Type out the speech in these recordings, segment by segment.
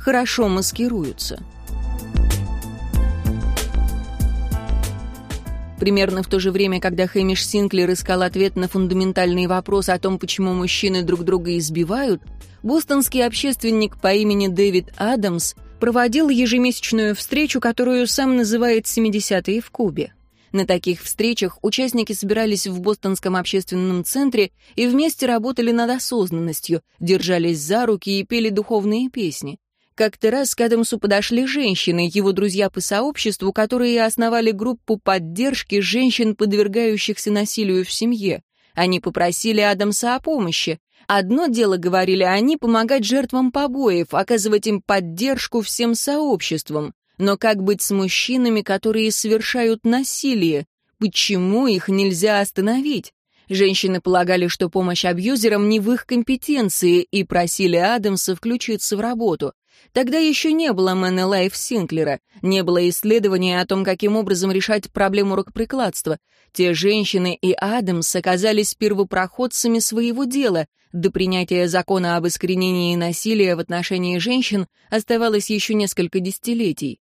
хорошо маскируются. Примерно в то же время, когда Хэмиш Синклер искал ответ на фундаментальный вопрос о том, почему мужчины друг друга избивают, бостонский общественник по имени Дэвид Адамс проводил ежемесячную встречу, которую сам называет «70-е в Кубе». На таких встречах участники собирались в Бостонском общественном центре и вместе работали над осознанностью, держались за руки и пели духовные песни. Как-то раз к Адамсу подошли женщины, его друзья по сообществу, которые основали группу поддержки женщин, подвергающихся насилию в семье. Они попросили Адамса о помощи. Одно дело, говорили они, помогать жертвам побоев, оказывать им поддержку всем сообществом. Но как быть с мужчинами, которые совершают насилие? Почему их нельзя остановить? Женщины полагали, что помощь абьюзерам не в их компетенции и просили Адамса включиться в работу. Тогда еще не было ManAlive Синклера, не было исследования о том, каким образом решать проблему рукоприкладства. Те женщины и Адамс оказались первопроходцами своего дела. До принятия закона об искоренении насилия в отношении женщин оставалось еще несколько десятилетий.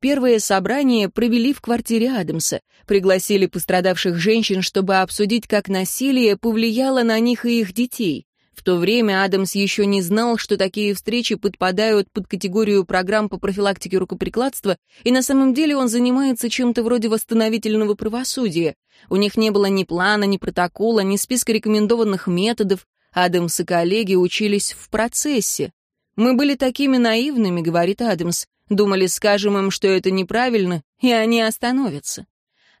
Первое собрание провели в квартире Адамса, пригласили пострадавших женщин, чтобы обсудить, как насилие повлияло на них и их детей. В то время Адамс еще не знал, что такие встречи подпадают под категорию программ по профилактике рукоприкладства, и на самом деле он занимается чем-то вроде восстановительного правосудия. У них не было ни плана, ни протокола, ни списка рекомендованных методов. Адамс и коллеги учились в процессе. «Мы были такими наивными», — говорит Адамс. «Думали, скажем им, что это неправильно, и они остановятся».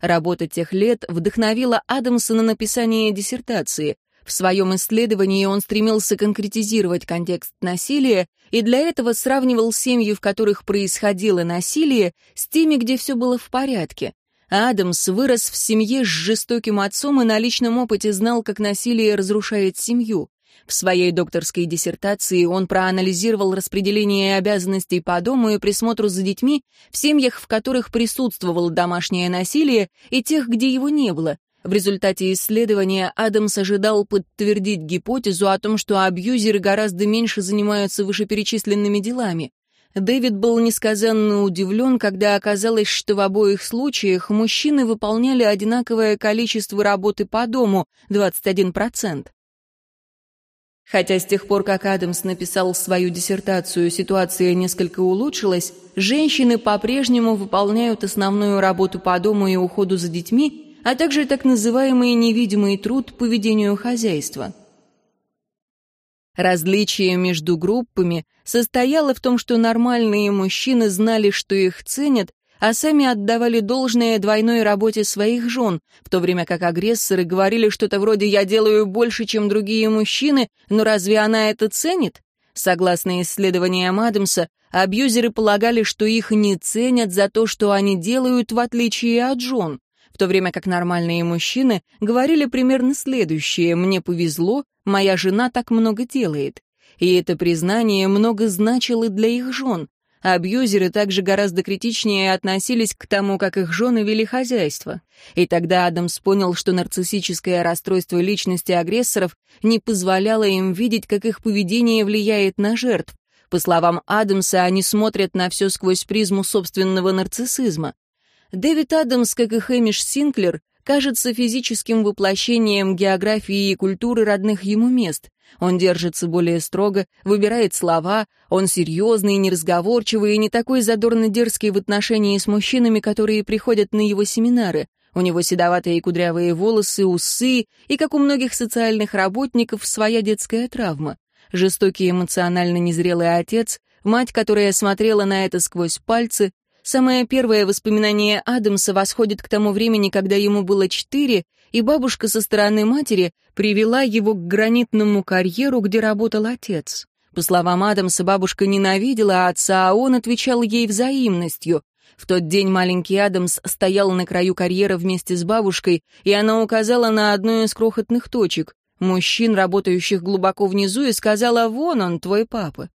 Работа тех лет вдохновила Адамса на написание диссертации. В своем исследовании он стремился конкретизировать контекст насилия и для этого сравнивал семьи, в которых происходило насилие, с теми, где все было в порядке. Адамс вырос в семье с жестоким отцом и на личном опыте знал, как насилие разрушает семью. В своей докторской диссертации он проанализировал распределение обязанностей по дому и присмотру за детьми в семьях, в которых присутствовало домашнее насилие, и тех, где его не было, в результате исследования Адамс ожидал подтвердить гипотезу о том, что абьюзеры гораздо меньше занимаются вышеперечисленными делами. Дэвид был несказанно удивлен, когда оказалось, что в обоих случаях мужчины выполняли одинаковое количество работы по дому — 21%. Хотя с тех пор, как Адамс написал свою диссертацию, ситуация несколько улучшилась, женщины по-прежнему выполняют основную работу по дому и уходу за детьми, а также так называемый невидимый труд по ведению хозяйства. Различие между группами состояло в том, что нормальные мужчины знали, что их ценят, а сами отдавали должное двойной работе своих жен, в то время как агрессоры говорили что-то вроде «я делаю больше, чем другие мужчины, но разве она это ценит?» Согласно исследованиям Адамса, абьюзеры полагали, что их не ценят за то, что они делают, в отличие от жен в то время как нормальные мужчины говорили примерно следующее «мне повезло, моя жена так много делает». И это признание много значило для их жен. Абьюзеры также гораздо критичнее относились к тому, как их жены вели хозяйство. И тогда Адамс понял, что нарциссическое расстройство личности агрессоров не позволяло им видеть, как их поведение влияет на жертв. По словам Адамса, они смотрят на все сквозь призму собственного нарциссизма. Дэвид Адамс, как и Хэмиш Синклер, кажется физическим воплощением географии и культуры родных ему мест. Он держится более строго, выбирает слова, он серьезный, неразговорчивый и не такой задорно-дерзкий в отношении с мужчинами, которые приходят на его семинары. У него седоватые кудрявые волосы, усы и, как у многих социальных работников, своя детская травма. Жестокий эмоционально незрелый отец, мать, которая смотрела на это сквозь пальцы, Самое первое воспоминание Адамса восходит к тому времени, когда ему было четыре, и бабушка со стороны матери привела его к гранитному карьеру, где работал отец. По словам Адамса, бабушка ненавидела отца, а он отвечал ей взаимностью. В тот день маленький Адамс стоял на краю карьера вместе с бабушкой, и она указала на одну из крохотных точек, мужчин, работающих глубоко внизу, и сказала «Вон он, твой папа».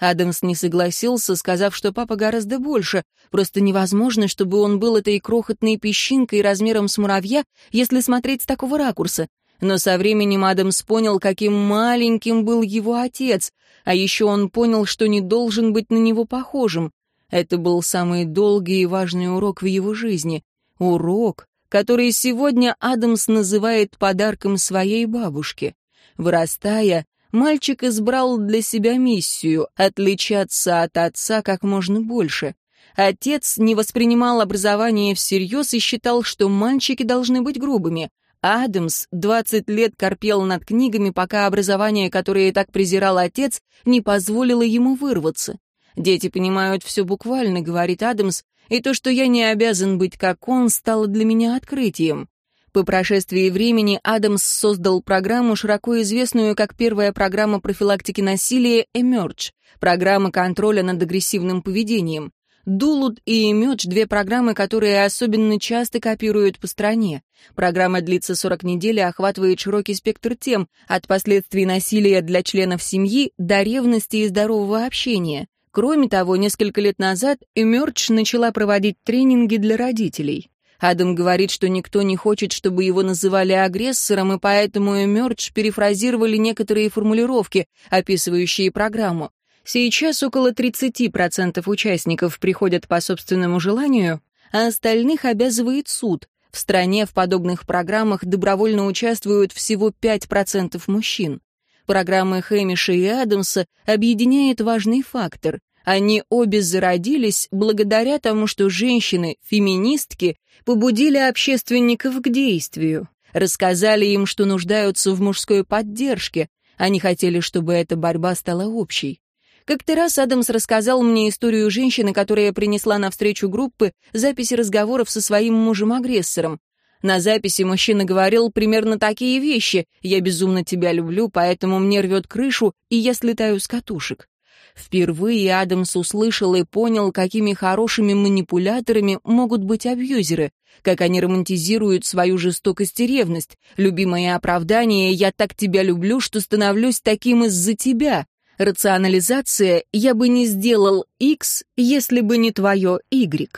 Адамс не согласился, сказав, что папа гораздо больше. Просто невозможно, чтобы он был этой крохотной песчинкой размером с муравья, если смотреть с такого ракурса. Но со временем Адамс понял, каким маленьким был его отец, а еще он понял, что не должен быть на него похожим. Это был самый долгий и важный урок в его жизни. Урок, который сегодня Адамс называет подарком своей бабушке. Вырастая, мальчик избрал для себя миссию — отличаться от отца как можно больше. Отец не воспринимал образование всерьез и считал, что мальчики должны быть грубыми. Адамс 20 лет корпел над книгами, пока образование, которое так презирал отец, не позволило ему вырваться. «Дети понимают все буквально», — говорит Адамс, «и то, что я не обязан быть как он, стало для меня открытием». По прошествии времени Адамс создал программу, широко известную как первая программа профилактики насилия «Emerge», программа контроля над агрессивным поведением. Дулут и Имидж — две программы, которые особенно часто копируют по стране. Программа длится 40 недель и охватывает широкий спектр тем, от последствий насилия для членов семьи до ревности и здорового общения. Кроме того, несколько лет назад Emerge начала проводить тренинги для родителей. Адам говорит, что никто не хочет, чтобы его называли агрессором, и поэтому Emerge перефразировали некоторые формулировки, описывающие программу. Сейчас около 30% участников приходят по собственному желанию, а остальных обязывает суд. В стране в подобных программах добровольно участвуют всего 5% мужчин. Программы Хэмиша и Адамса объединяет важный фактор. Они обе зародились благодаря тому, что женщины, феминистки, побудили общественников к действию, рассказали им, что нуждаются в мужской поддержке. Они хотели, чтобы эта борьба стала общей. Как-то раз Адамс рассказал мне историю женщины, которая принесла на встречу группы записи разговоров со своим мужем-агрессором. На записи мужчина говорил примерно такие вещи «Я безумно тебя люблю, поэтому мне рвет крышу, и я слетаю с катушек». Впервые Адамс услышал и понял, какими хорошими манипуляторами могут быть абьюзеры, как они романтизируют свою жестокость и ревность. Любимое оправдание «я так тебя люблю, что становлюсь таким из-за тебя», Рационализация «я бы не сделал X, если бы не твое Y».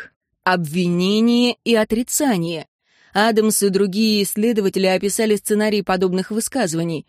Обвинение и отрицание. Адамс и другие исследователи описали сценарий подобных высказываний.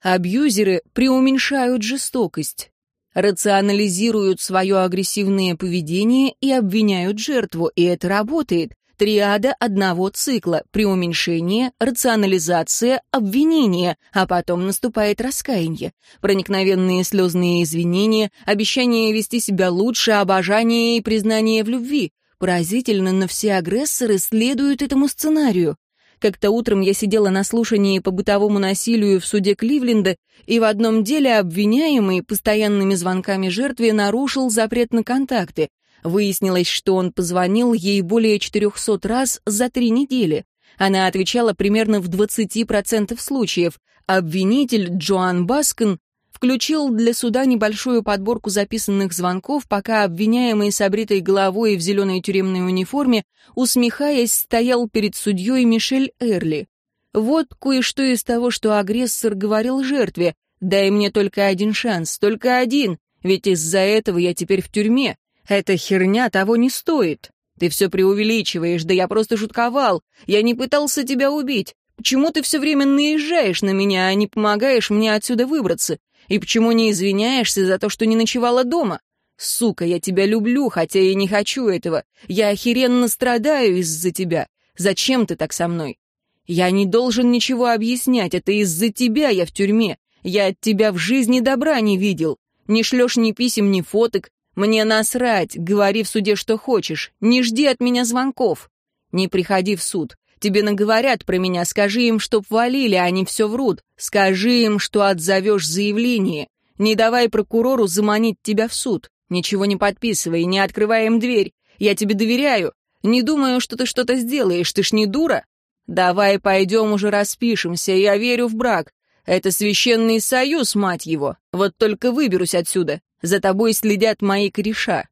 Абьюзеры преуменьшают жестокость, рационализируют свое агрессивное поведение и обвиняют жертву, и это работает. Триада одного цикла — преуменьшение, рационализация, обвинение, а потом наступает раскаяние. Проникновенные слезные извинения, обещание вести себя лучше, обожание и признание в любви. Поразительно, но все агрессоры следуют этому сценарию. Как-то утром я сидела на слушании по бытовому насилию в суде Кливленда, и в одном деле обвиняемый постоянными звонками жертве нарушил запрет на контакты. Выяснилось, что он позвонил ей более 400 раз за три недели. Она отвечала примерно в 20% случаев. Обвинитель Джоан Баскин включил для суда небольшую подборку записанных звонков, пока обвиняемый с обритой головой и в зеленой тюремной униформе, усмехаясь, стоял перед судьей Мишель Эрли. Вот кое-что из того, что агрессор говорил жертве. «Дай мне только один шанс, только один, ведь из-за этого я теперь в тюрьме. Эта херня того не стоит. Ты все преувеличиваешь, да я просто шутковал. Я не пытался тебя убить. Почему ты все время наезжаешь на меня, а не помогаешь мне отсюда выбраться? И почему не извиняешься за то, что не ночевала дома? Сука, я тебя люблю, хотя и не хочу этого. Я охеренно страдаю из-за тебя. Зачем ты так со мной? Я не должен ничего объяснять, это из-за тебя я в тюрьме. Я от тебя в жизни добра не видел. Не шлешь ни писем, ни фоток, «Мне насрать, говори в суде, что хочешь. Не жди от меня звонков. Не приходи в суд. Тебе наговорят про меня, скажи им, чтоб валили, они все врут. Скажи им, что отзовешь заявление. Не давай прокурору заманить тебя в суд. Ничего не подписывай, не открывай им дверь. Я тебе доверяю. Не думаю, что ты что-то сделаешь, ты ж не дура. Давай пойдем уже распишемся, я верю в брак. Это священный союз, мать его. Вот только выберусь отсюда. За тобой следят мои кореша.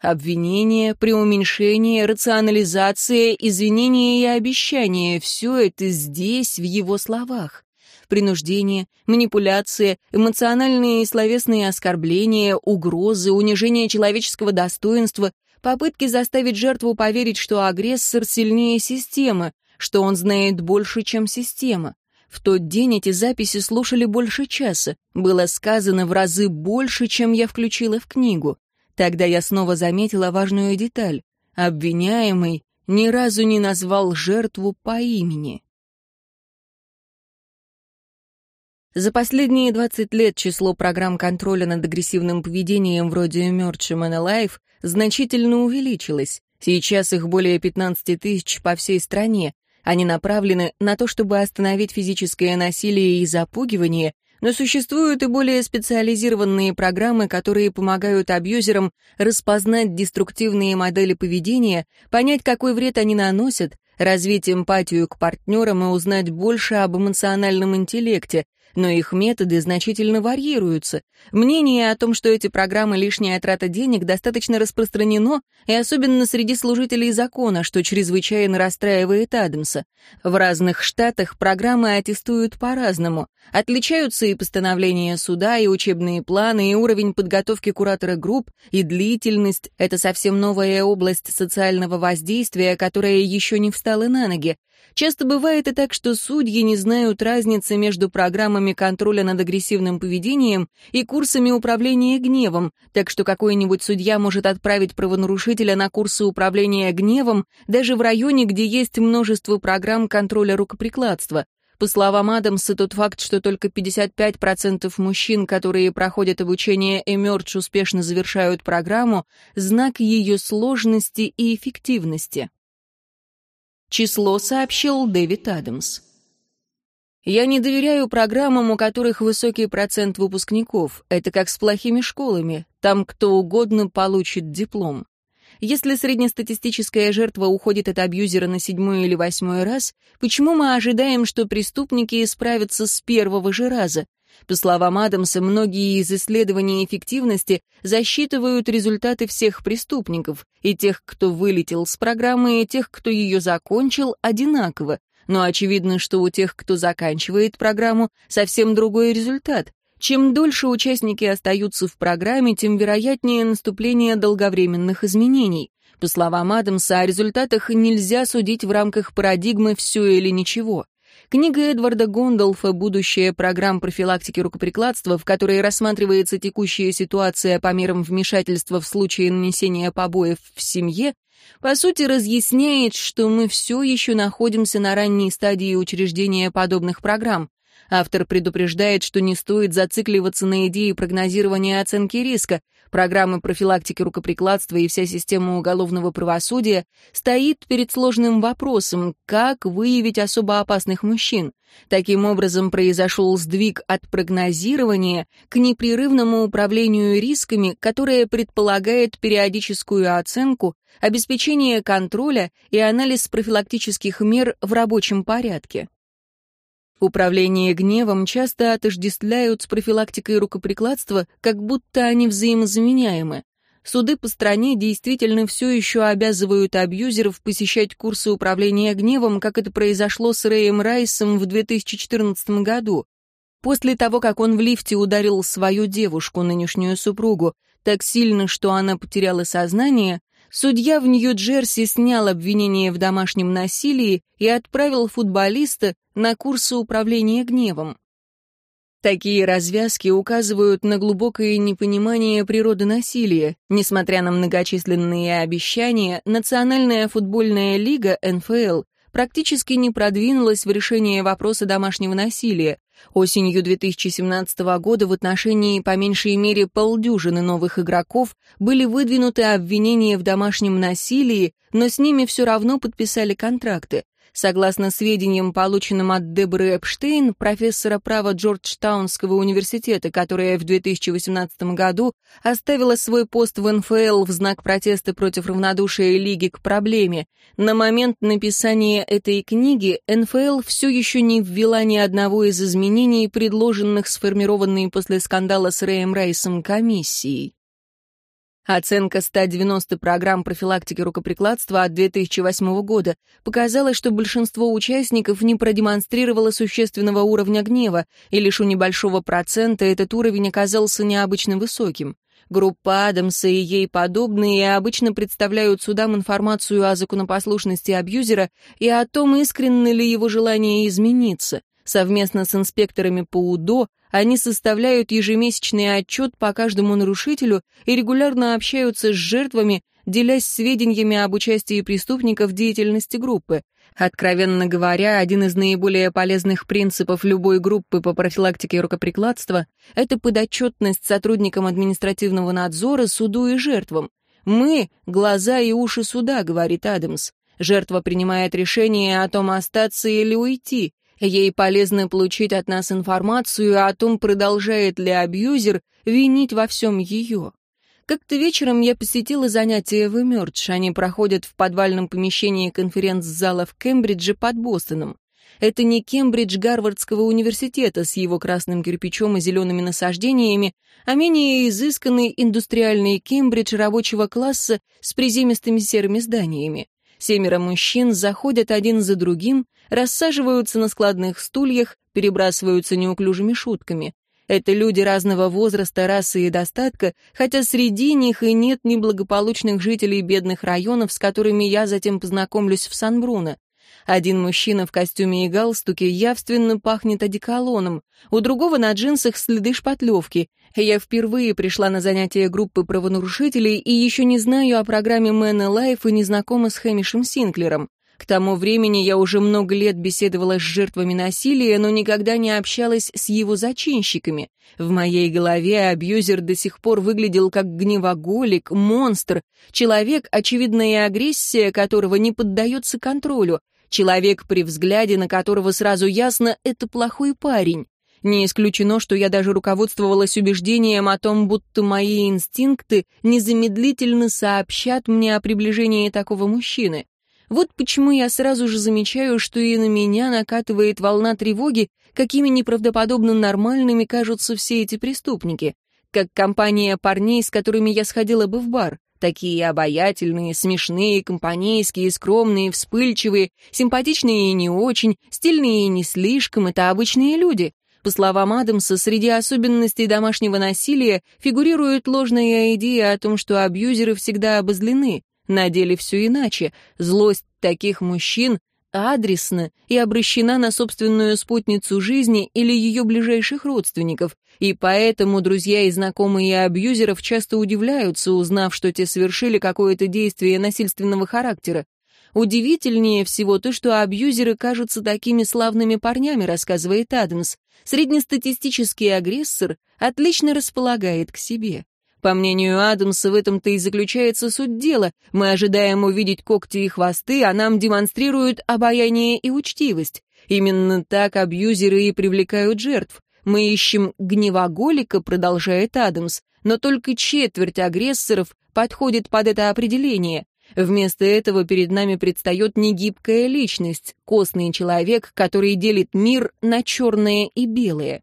Обвинение, преуменьшение, рационализация, извинения и обещания — все это здесь, в его словах. Принуждение, манипуляция, эмоциональные и словесные оскорбления, угрозы, унижение человеческого достоинства, попытки заставить жертву поверить, что агрессор сильнее системы, что он знает больше, чем система. В тот день эти записи слушали больше часа. Было сказано в разы больше, чем я включила в книгу. Тогда я снова заметила важную деталь. Обвиняемый ни разу не назвал жертву по имени. За последние 20 лет число программ контроля над агрессивным поведением вроде Emerge and Alive значительно увеличилось. Сейчас их более 15 тысяч по всей стране. Они направлены на то, чтобы остановить физическое насилие и запугивание, но существуют и более специализированные программы, которые помогают абьюзерам распознать деструктивные модели поведения, понять, какой вред они наносят, развить эмпатию к партнерам и узнать больше об эмоциональном интеллекте, но их методы значительно варьируются. Мнение о том, что эти программы лишняя трата денег, достаточно распространено, и особенно среди служителей закона, что чрезвычайно расстраивает Адамса. В разных штатах программы аттестуют по-разному. Отличаются и постановления суда, и учебные планы, и уровень подготовки куратора групп, и длительность. Это совсем новая область социального воздействия, которая еще не встала на ноги. Часто бывает и так, что судьи не знают разницы между программами контроля над агрессивным поведением и курсами управления гневом, так что какой-нибудь судья может отправить правонарушителя на курсы управления гневом даже в районе, где есть множество программ контроля рукоприкладства. По словам Адамса, тот факт, что только 55% мужчин, которые проходят обучение Emerge, успешно завершают программу, знак ее сложности и эффективности. Число сообщил Дэвид Адамс. Я не доверяю программам, у которых высокий процент выпускников. Это как с плохими школами. Там кто угодно получит диплом. Если среднестатистическая жертва уходит от абьюзера на седьмой или восьмой раз, почему мы ожидаем, что преступники справятся с первого же раза? По словам Адамса, многие из исследований эффективности засчитывают результаты всех преступников, и тех, кто вылетел с программы, и тех, кто ее закончил, одинаково. Но очевидно, что у тех, кто заканчивает программу, совсем другой результат. Чем дольше участники остаются в программе, тем вероятнее наступление долговременных изменений. По словам Адамса, о результатах нельзя судить в рамках парадигмы «все или ничего». Книга Эдварда Гондолфа «Будущее программ профилактики рукоприкладства», в которой рассматривается текущая ситуация по мерам вмешательства в случае нанесения побоев в семье, по сути разъясняет, что мы все еще находимся на ранней стадии учреждения подобных программ. Автор предупреждает, что не стоит зацикливаться на идее прогнозирования оценки риска. Программы профилактики рукоприкладства и вся система уголовного правосудия стоит перед сложным вопросом, как выявить особо опасных мужчин. Таким образом, произошел сдвиг от прогнозирования к непрерывному управлению рисками, которое предполагает периодическую оценку, обеспечение контроля и анализ профилактических мер в рабочем порядке. Управление гневом часто отождествляют с профилактикой рукоприкладства, как будто они взаимозаменяемы. Суды по стране действительно все еще обязывают абьюзеров посещать курсы управления гневом, как это произошло с Рэем Райсом в 2014 году. После того, как он в лифте ударил свою девушку, нынешнюю супругу, так сильно, что она потеряла сознание, Судья в Нью-Джерси снял обвинение в домашнем насилии и отправил футболиста на курсы управления гневом. Такие развязки указывают на глубокое непонимание природы насилия. Несмотря на многочисленные обещания, Национальная футбольная лига НФЛ практически не продвинулась в решении вопроса домашнего насилия. Осенью 2017 года в отношении по меньшей мере полдюжины новых игроков были выдвинуты обвинения в домашнем насилии, но с ними все равно подписали контракты. Согласно сведениям, полученным от Деборы Эпштейн, профессора права Джорджтаунского университета, которая в 2018 году оставила свой пост в НФЛ в знак протеста против равнодушия Лиги к проблеме, на момент написания этой книги НФЛ все еще не ввела ни одного из изменений, предложенных сформированной после скандала с Рэем Райсом комиссией. Оценка 190 программ профилактики рукоприкладства от 2008 года показала, что большинство участников не продемонстрировало существенного уровня гнева, и лишь у небольшого процента этот уровень оказался необычно высоким. Группа Адамса и ей подобные обычно представляют судам информацию о законопослушности абьюзера и о том, искренне ли его желание измениться. Совместно с инспекторами по УДО они составляют ежемесячный отчет по каждому нарушителю и регулярно общаются с жертвами, делясь сведениями об участии преступников в деятельности группы. Откровенно говоря, один из наиболее полезных принципов любой группы по профилактике рукоприкладства — это подотчетность сотрудникам административного надзора, суду и жертвам. «Мы — глаза и уши суда», — говорит Адамс. Жертва принимает решение о том, остаться или уйти. Ей полезно получить от нас информацию о том, продолжает ли абьюзер винить во всем ее. Как-то вечером я посетила занятия в Эмердж. Они проходят в подвальном помещении конференц-зала в Кембридже под Бостоном. Это не Кембридж Гарвардского университета с его красным кирпичом и зелеными насаждениями, а менее изысканный индустриальный Кембридж рабочего класса с приземистыми серыми зданиями. Семеро мужчин заходят один за другим, рассаживаются на складных стульях, перебрасываются неуклюжими шутками. Это люди разного возраста, расы и достатка, хотя среди них и нет неблагополучных жителей бедных районов, с которыми я затем познакомлюсь в Сан-Бруно. Один мужчина в костюме и галстуке явственно пахнет одеколоном, у другого на джинсах следы шпатлевки. Я впервые пришла на занятия группы правонарушителей и еще не знаю о программе Man Life и не знакома с Хэмишем Синклером. К тому времени я уже много лет беседовала с жертвами насилия, но никогда не общалась с его зачинщиками. В моей голове абьюзер до сих пор выглядел как гневоголик, монстр, человек, очевидная агрессия которого не поддается контролю, человек, при взгляде на которого сразу ясно — это плохой парень. Не исключено, что я даже руководствовалась убеждением о том, будто мои инстинкты незамедлительно сообщат мне о приближении такого мужчины. Вот почему я сразу же замечаю, что и на меня накатывает волна тревоги, какими неправдоподобно нормальными кажутся все эти преступники, как компания парней, с которыми я сходила бы в бар. Такие обаятельные, смешные, компанейские, скромные, вспыльчивые, симпатичные и не очень, стильные и не слишком — это обычные люди. По словам Адамса, среди особенностей домашнего насилия фигурирует ложная идея о том, что абьюзеры всегда обозлены. На деле все иначе. Злость таких мужчин адресна и обращена на собственную спутницу жизни или ее ближайших родственников, и поэтому друзья и знакомые абьюзеров часто удивляются, узнав, что те совершили какое-то действие насильственного характера. Удивительнее всего то, что абьюзеры кажутся такими славными парнями, рассказывает Адамс. Среднестатистический агрессор отлично располагает к себе. По мнению Адамса, в этом-то и заключается суть дела. Мы ожидаем увидеть когти и хвосты, а нам демонстрируют обаяние и учтивость. Именно так абьюзеры и привлекают жертв. Мы ищем гневоголика, продолжает Адамс, но только четверть агрессоров подходит под это определение. Вместо этого перед нами предстает негибкая личность, костный человек, который делит мир на черное и белое.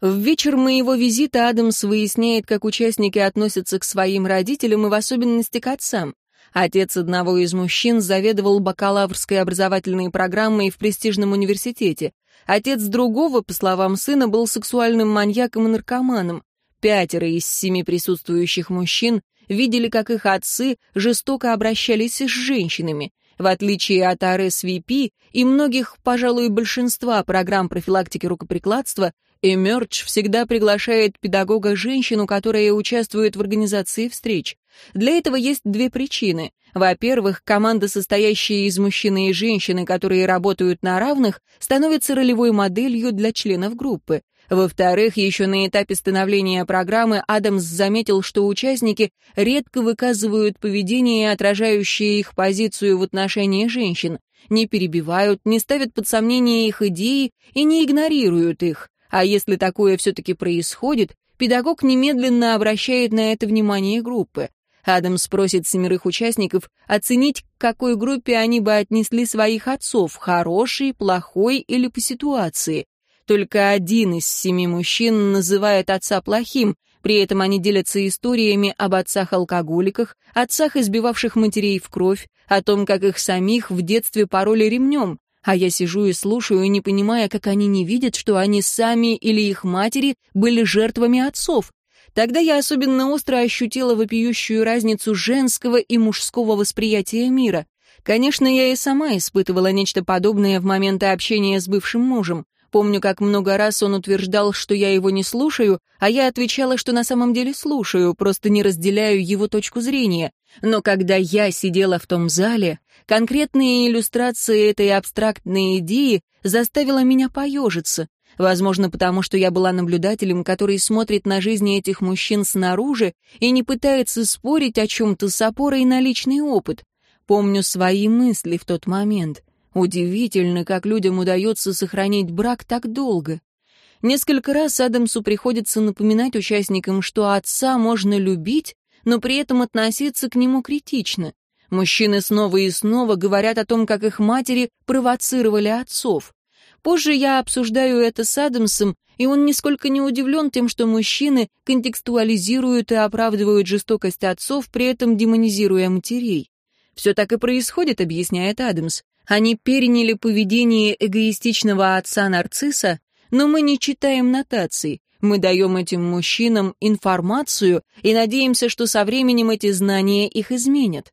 В вечер моего визита Адамс выясняет, как участники относятся к своим родителям и в особенности к отцам. Отец одного из мужчин заведовал бакалаврской образовательной программой в престижном университете. Отец другого, по словам сына, был сексуальным маньяком и наркоманом. Пятеро из семи присутствующих мужчин видели, как их отцы жестоко обращались с женщинами. В отличие от RSVP и многих, пожалуй, большинства программ профилактики рукоприкладства, Emerge всегда приглашает педагога-женщину, которая участвует в организации встреч. Для этого есть две причины. Во-первых, команда, состоящая из мужчины и женщины, которые работают на равных, становится ролевой моделью для членов группы. Во-вторых, еще на этапе становления программы Адамс заметил, что участники редко выказывают поведение, отражающее их позицию в отношении женщин, не перебивают, не ставят под сомнение их идеи и не игнорируют их. А если такое все-таки происходит, педагог немедленно обращает на это внимание группы. Адамс просит семерых участников оценить, к какой группе они бы отнесли своих отцов, хороший, плохой или по ситуации. Только один из семи мужчин называет отца плохим, при этом они делятся историями об отцах-алкоголиках, отцах, избивавших матерей в кровь, о том, как их самих в детстве пороли ремнем, а я сижу и слушаю, не понимая, как они не видят, что они сами или их матери были жертвами отцов. Тогда я особенно остро ощутила вопиющую разницу женского и мужского восприятия мира. Конечно, я и сама испытывала нечто подобное в моменты общения с бывшим мужем. Помню, как много раз он утверждал, что я его не слушаю, а я отвечала, что на самом деле слушаю, просто не разделяю его точку зрения. Но когда я сидела в том зале, конкретные иллюстрации этой абстрактной идеи заставила меня поежиться. Возможно, потому что я была наблюдателем, который смотрит на жизни этих мужчин снаружи и не пытается спорить о чем-то с опорой на личный опыт. Помню свои мысли в тот момент. Удивительно, как людям удается сохранить брак так долго. Несколько раз Адамсу приходится напоминать участникам, что отца можно любить, но при этом относиться к нему критично. Мужчины снова и снова говорят о том, как их матери провоцировали отцов. Позже я обсуждаю это с Адамсом, и он нисколько не удивлен тем, что мужчины контекстуализируют и оправдывают жестокость отцов, при этом демонизируя матерей. «Все так и происходит», — объясняет Адамс. Они переняли поведение эгоистичного отца нарцисса, но мы не читаем нотаций. Мы даем этим мужчинам информацию и надеемся, что со временем эти знания их изменят.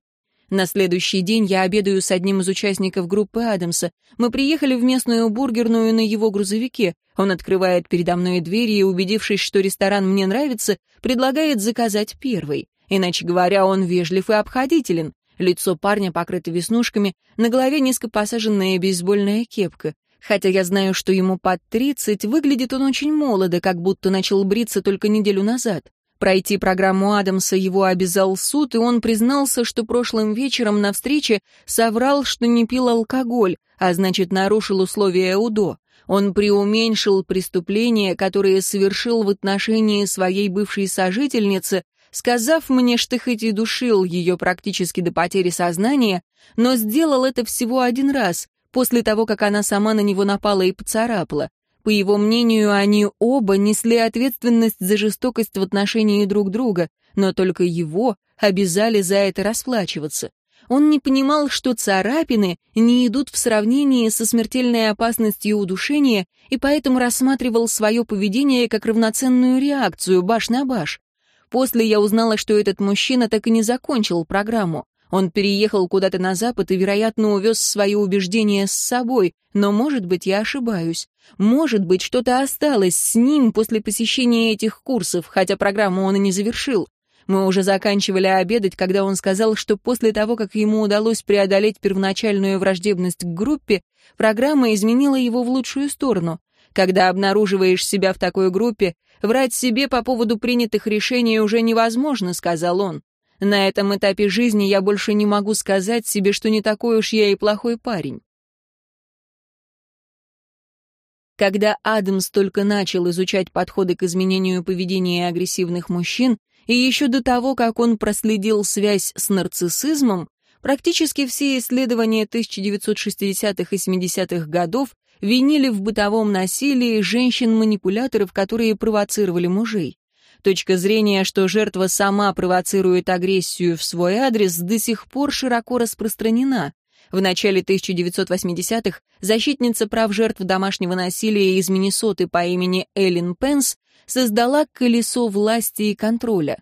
На следующий день я обедаю с одним из участников группы Адамса. Мы приехали в местную бургерную на его грузовике. Он открывает передо мной двери и, убедившись, что ресторан мне нравится, предлагает заказать первый. Иначе говоря, он вежлив и обходителен. Лицо парня покрыто веснушками, на голове низко посаженная бейсбольная кепка. Хотя я знаю, что ему под 30, выглядит он очень молодо, как будто начал бриться только неделю назад. Пройти программу Адамса его обязал суд, и он признался, что прошлым вечером на встрече соврал, что не пил алкоголь, а значит, нарушил условия УДО. Он преуменьшил преступление, которое совершил в отношении своей бывшей сожительницы, сказав мне, что хоть и душил ее практически до потери сознания, но сделал это всего один раз, после того, как она сама на него напала и поцарапала. По его мнению, они оба несли ответственность за жестокость в отношении друг друга, но только его обязали за это расплачиваться. Он не понимал, что царапины не идут в сравнении со смертельной опасностью удушения, и поэтому рассматривал свое поведение как равноценную реакцию баш на баш. После я узнала, что этот мужчина так и не закончил программу. Он переехал куда-то на запад и, вероятно, увез свои убеждения с собой, но, может быть, я ошибаюсь. Может быть, что-то осталось с ним после посещения этих курсов, хотя программу он и не завершил. Мы уже заканчивали обедать, когда он сказал, что после того, как ему удалось преодолеть первоначальную враждебность к группе, программа изменила его в лучшую сторону. Когда обнаруживаешь себя в такой группе, врать себе по поводу принятых решений уже невозможно, сказал он. На этом этапе жизни я больше не могу сказать себе, что не такой уж я и плохой парень. Когда Адамс только начал изучать подходы к изменению поведения агрессивных мужчин, и еще до того, как он проследил связь с нарциссизмом, практически все исследования 1960-х и 70-х годов винили в бытовом насилии женщин-манипуляторов, которые провоцировали мужей. Точка зрения, что жертва сама провоцирует агрессию в свой адрес, до сих пор широко распространена. В начале 1980-х защитница прав жертв домашнего насилия из Миннесоты по имени Эллен Пенс создала колесо власти и контроля.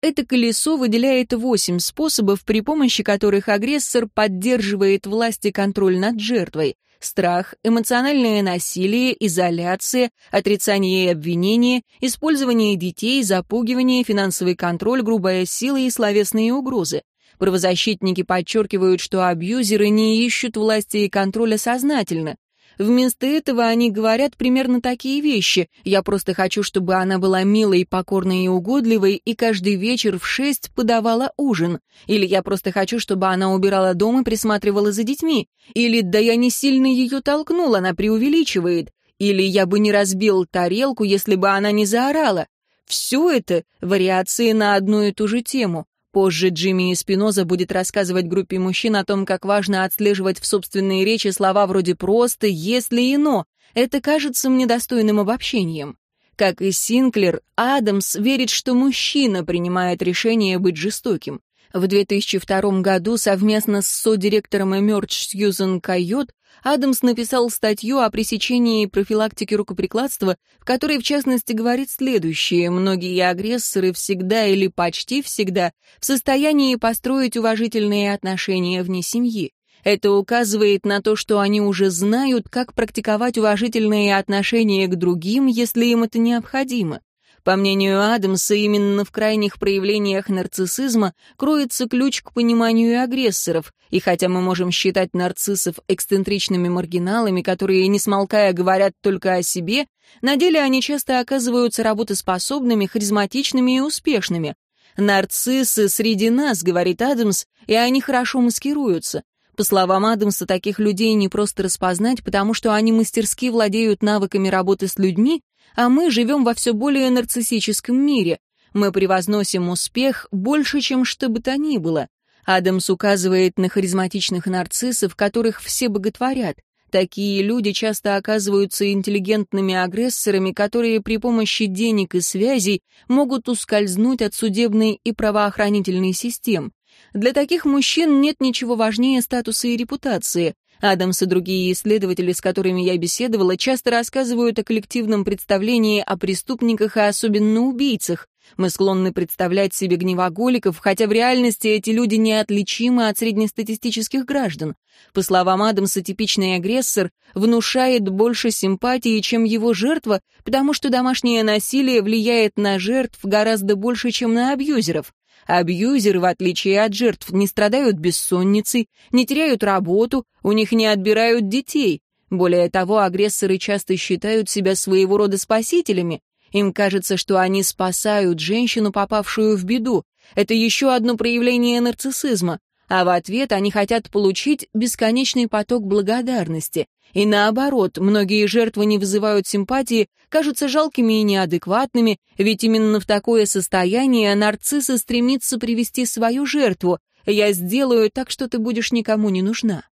Это колесо выделяет восемь способов, при помощи которых агрессор поддерживает власть и контроль над жертвой, страх, эмоциональное насилие, изоляция, отрицание и обвинение, использование детей, запугивание, финансовый контроль, грубая сила и словесные угрозы. Правозащитники подчеркивают, что абьюзеры не ищут власти и контроля сознательно. Вместо этого они говорят примерно такие вещи. «Я просто хочу, чтобы она была милой, покорной и угодливой, и каждый вечер в шесть подавала ужин». Или «Я просто хочу, чтобы она убирала дом и присматривала за детьми». Или «Да я не сильно ее толкнул, она преувеличивает». Или «Я бы не разбил тарелку, если бы она не заорала». Все это вариации на одну и ту же тему. Позже Джимми Спиноза будет рассказывать группе мужчин о том, как важно отслеживать в собственной речи слова вроде «просто», «если» и «но». Это кажется мне достойным обобщением. Как и Синклер, Адамс верит, что мужчина принимает решение быть жестоким. В 2002 году совместно с содиректором Emerge Сьюзен Койот Адамс написал статью о пресечении профилактики рукоприкладства, в которой, в частности, говорит следующее. Многие агрессоры всегда или почти всегда в состоянии построить уважительные отношения вне семьи. Это указывает на то, что они уже знают, как практиковать уважительные отношения к другим, если им это необходимо. По мнению Адамса, именно в крайних проявлениях нарциссизма кроется ключ к пониманию агрессоров, и хотя мы можем считать нарциссов эксцентричными маргиналами, которые, не смолкая, говорят только о себе, на деле они часто оказываются работоспособными, харизматичными и успешными. «Нарциссы среди нас», — говорит Адамс, и они хорошо маскируются. По словам Адамса, таких людей не просто распознать, потому что они мастерски владеют навыками работы с людьми, а мы живем во все более нарциссическом мире. Мы превозносим успех больше, чем что бы то ни было. Адамс указывает на харизматичных нарциссов, которых все боготворят. Такие люди часто оказываются интеллигентными агрессорами, которые при помощи денег и связей могут ускользнуть от судебной и правоохранительной систем. Для таких мужчин нет ничего важнее статуса и репутации. Адамс и другие исследователи, с которыми я беседовала, часто рассказывают о коллективном представлении о преступниках, и особенно убийцах. Мы склонны представлять себе гневоголиков, хотя в реальности эти люди неотличимы от среднестатистических граждан. По словам Адамса, типичный агрессор внушает больше симпатии, чем его жертва, потому что домашнее насилие влияет на жертв гораздо больше, чем на абьюзеров. Абьюзеры, в отличие от жертв, не страдают бессонницей, не теряют работу, у них не отбирают детей. Более того, агрессоры часто считают себя своего рода спасителями. Им кажется, что они спасают женщину, попавшую в беду. Это еще одно проявление нарциссизма. А в ответ они хотят получить бесконечный поток благодарности. И наоборот, многие жертвы не вызывают симпатии, кажутся жалкими и неадекватными, ведь именно в такое состояние нарциссы стремится привести свою жертву. «Я сделаю так, что ты будешь никому не нужна».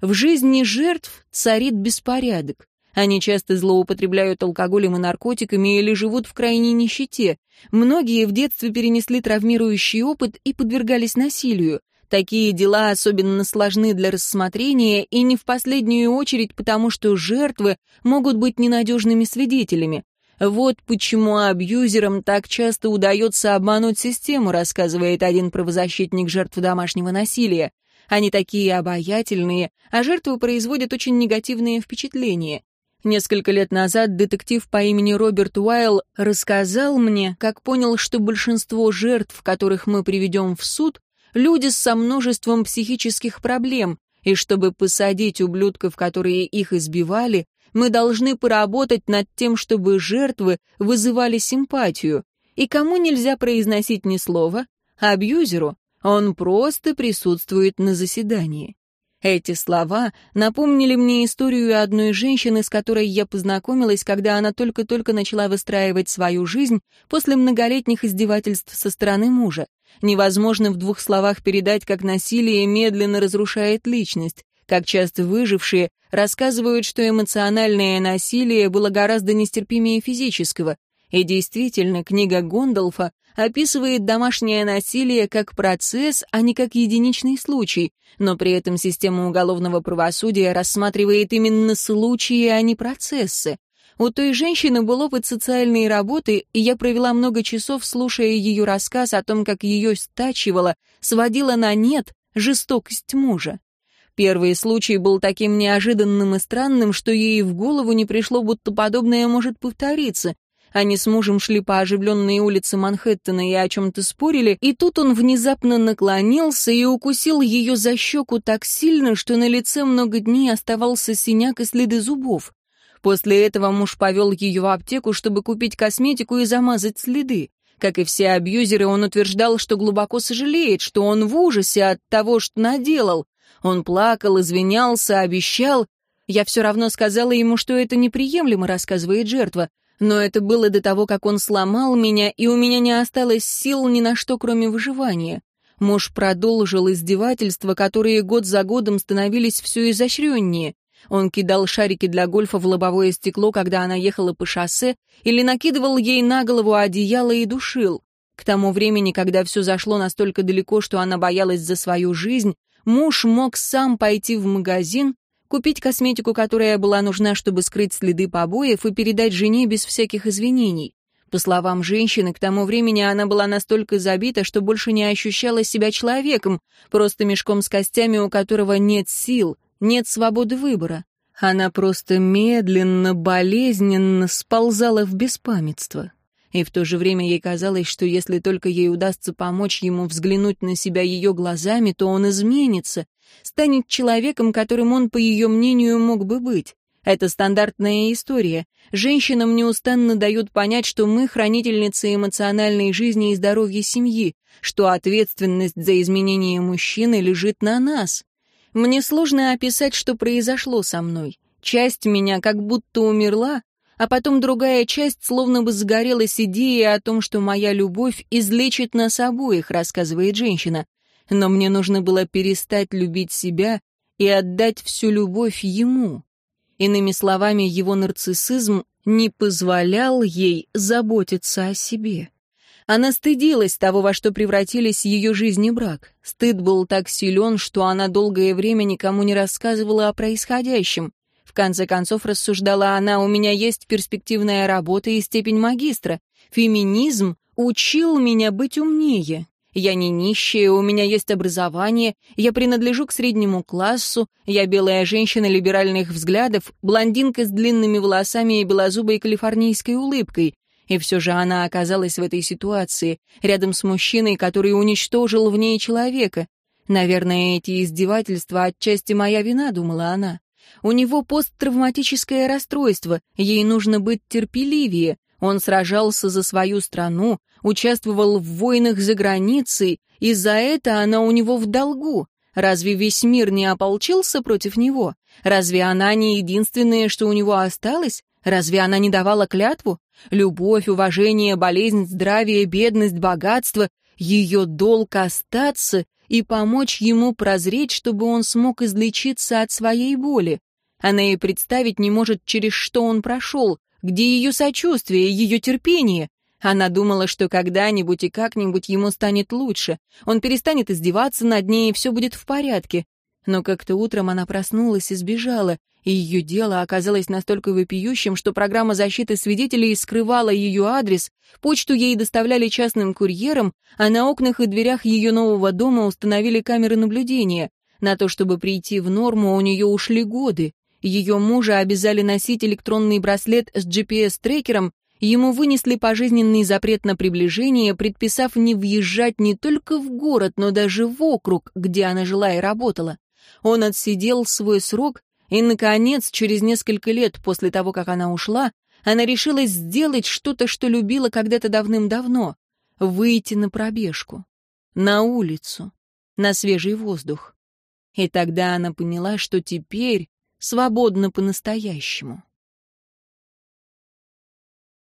В жизни жертв царит беспорядок. Они часто злоупотребляют алкоголем и наркотиками или живут в крайней нищете. Многие в детстве перенесли травмирующий опыт и подвергались насилию. Такие дела особенно сложны для рассмотрения и не в последнюю очередь потому, что жертвы могут быть ненадежными свидетелями. Вот почему абьюзерам так часто удается обмануть систему, рассказывает один правозащитник жертв домашнего насилия. Они такие обаятельные, а жертвы производят очень негативные впечатления. Несколько лет назад детектив по имени Роберт Уайл рассказал мне, как понял, что большинство жертв, которых мы приведем в суд, люди со множеством психических проблем, и чтобы посадить ублюдков, которые их избивали, мы должны поработать над тем, чтобы жертвы вызывали симпатию. И кому нельзя произносить ни слова? Абьюзеру. Он просто присутствует на заседании. Эти слова напомнили мне историю одной женщины, с которой я познакомилась, когда она только-только начала выстраивать свою жизнь после многолетних издевательств со стороны мужа. Невозможно в двух словах передать, как насилие медленно разрушает личность. Как часто выжившие рассказывают, что эмоциональное насилие было гораздо нестерпимее физического. И действительно, книга Гондолфа описывает домашнее насилие как процесс, а не как единичный случай, но при этом система уголовного правосудия рассматривает именно случаи, а не процессы. У той женщины был опыт социальной работы, и я провела много часов, слушая ее рассказ о том, как ее стачивала, сводила на нет жестокость мужа. Первый случай был таким неожиданным и странным, что ей в голову не пришло, будто подобное может повториться, они с мужем шли по оживленной улице Манхэттена и о чем-то спорили, и тут он внезапно наклонился и укусил ее за щеку так сильно, что на лице много дней оставался синяк и следы зубов. После этого муж повел ее в аптеку, чтобы купить косметику и замазать следы. Как и все абьюзеры, он утверждал, что глубоко сожалеет, что он в ужасе от того, что наделал. Он плакал, извинялся, обещал. Я все равно сказала ему, что это неприемлемо, рассказывает жертва. Но это было до того, как он сломал меня, и у меня не осталось сил ни на что, кроме выживания. Муж продолжил издевательства, которые год за годом становились все изощреннее. Он кидал шарики для гольфа в лобовое стекло, когда она ехала по шоссе, или накидывал ей на голову одеяло и душил. К тому времени, когда все зашло настолько далеко, что она боялась за свою жизнь, муж мог сам пойти в магазин, купить косметику, которая была нужна, чтобы скрыть следы побоев, и передать жене без всяких извинений. По словам женщины, к тому времени она была настолько забита, что больше не ощущала себя человеком, просто мешком с костями, у которого нет сил, нет свободы выбора. Она просто медленно, болезненно сползала в беспамятство. И в то же время ей казалось, что если только ей удастся помочь ему взглянуть на себя ее глазами, то он изменится, станет человеком, которым он, по ее мнению, мог бы быть. Это стандартная история. Женщинам неустанно дают понять, что мы хранительницы эмоциональной жизни и здоровья семьи, что ответственность за изменение мужчины лежит на нас. Мне сложно описать, что произошло со мной. Часть меня как будто умерла, а потом другая часть словно бы загорелась идеей о том, что моя любовь излечит нас обоих, рассказывает женщина. Но мне нужно было перестать любить себя и отдать всю любовь ему. Иными словами, его нарциссизм не позволял ей заботиться о себе. Она стыдилась того, во что превратились ее жизнь и брак. Стыд был так силен, что она долгое время никому не рассказывала о происходящем. В конце концов, рассуждала она, у меня есть перспективная работа и степень магистра. Феминизм учил меня быть умнее. Я не нищая, у меня есть образование, я принадлежу к среднему классу, я белая женщина либеральных взглядов, блондинка с длинными волосами и белозубой калифорнийской улыбкой. И все же она оказалась в этой ситуации, рядом с мужчиной, который уничтожил в ней человека. Наверное, эти издевательства отчасти моя вина, думала она. У него посттравматическое расстройство, ей нужно быть терпеливее, он сражался за свою страну, участвовал в войнах за границей, и за это она у него в долгу. Разве весь мир не ополчился против него? Разве она не единственное, что у него осталось? Разве она не давала клятву? Любовь, уважение, болезнь, здравие, бедность, богатство — ее долг остаться и помочь ему прозреть, чтобы он смог излечиться от своей боли. Она и представить не может, через что он прошел, где ее сочувствие, ее терпение? Она думала, что когда-нибудь и как-нибудь ему станет лучше. Он перестанет издеваться над ней, и все будет в порядке. Но как-то утром она проснулась и сбежала, и ее дело оказалось настолько вопиющим, что программа защиты свидетелей скрывала ее адрес, почту ей доставляли частным курьером, а на окнах и дверях ее нового дома установили камеры наблюдения. На то, чтобы прийти в норму, у нее ушли годы. Ее мужа обязали носить электронный браслет с GPS-трекером, ему вынесли пожизненный запрет на приближение, предписав не въезжать не только в город, но даже в округ, где она жила и работала. Он отсидел свой срок, и, наконец, через несколько лет после того, как она ушла, она решилась сделать что-то, что любила когда-то давным-давно — выйти на пробежку, на улицу, на свежий воздух. И тогда она поняла, что теперь свободно по-настоящему.